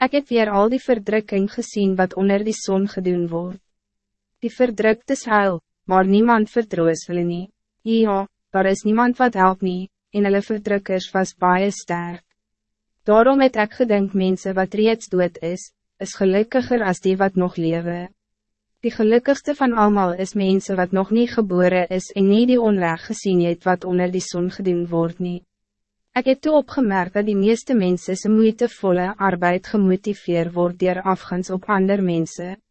Ik heb weer al die verdrukking gezien wat onder die zon gedoen wordt. Die verdrukte huil, maar niemand vertroos hulle nie. Ja, daar is niemand wat help nie, en hulle verdrukkers was baie sterk. Daarom het ek gedink mense wat reeds dood is, is gelukkiger als die wat nog leven. Die gelukkigste van allemaal is mensen wat nog niet geboren is en niet die onrecht gezien het wat onder die zon gedoen wordt niet. Ik heb toe opgemerkt dat die meeste mensen zijn moeitevolle arbeid gemotiveerd wordt door afgangs op andere mensen.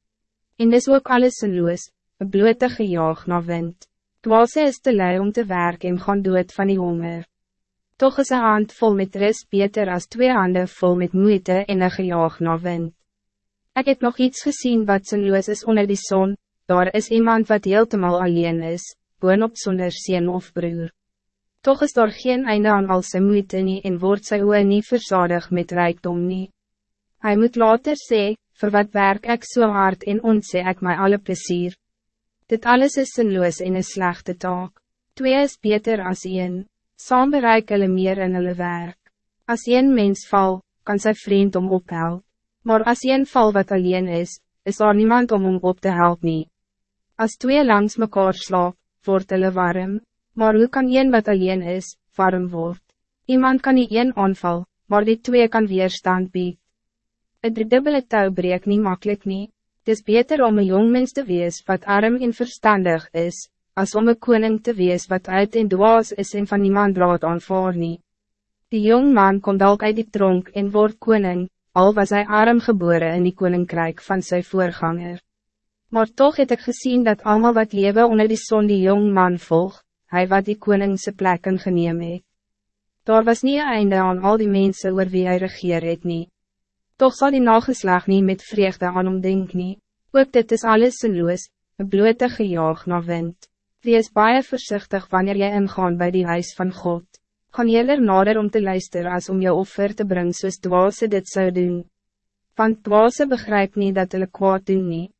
En dis ook alles seloos, een blote gejaag na wind. Dwaalse is te lui om te werken en gaan dood van die honger. Toch is een hand vol met rust beter als twee handen vol met moeite en een gejaag na wind. Ik heb nog iets gezien wat zinloos is onder die zon, daar is iemand wat heeltemal alleen is, boonop zonder zien of broer. Toch is daar geen einde aan al zijn moeite nie en wordt sy oe nie verzadig met rijkdom nie. Hij moet later sê, voor wat werk ik zo so hard en ontzee ik mij alle plezier. Dit alles is zinloos en een slechte taak. Twee is beter als een, saam bereik hulle meer in hulle werk. Als een mens val, kan zijn vriend om ophelpen. Maar als een val wat alleen is, is er niemand om hem op te helpen. Als twee langs mekaar slaap, wordt hulle warm. Maar hoe kan een wat alleen is, warm word? Iemand kan niet een aanval, maar die twee kan weerstand bied. Het driedubbele touw breek niet makkelijk niet. Het is beter om een jong mens te wees wat arm en verstandig is, als om een koning te wees wat uit en dwaas is en van niemand laat aanvaar nie. Die jong man komt ook uit die tronk en wordt koning, al was hij arm geboren in die koninkrijk van zijn voorganger. Maar toch heb ik gezien dat allemaal wat leven onder die zon die jong man volg, hij wat die koningse plekken geneem het. Daar was niet einde aan al die mensen oor wie hij regeer het nie. Toch zal die nageslag niet met vreugde aan hom denk nie. Ook dit is alles sinloos, een blote gejaag na wind. Wees baie voorzichtig wanneer jy ingaan bij die huis van God gaan eerder nader om te luisteren als om je offer te brengen soos dwaase dit zou doen. Want dwaase begrijpt niet dat hulle kwaad doen nie.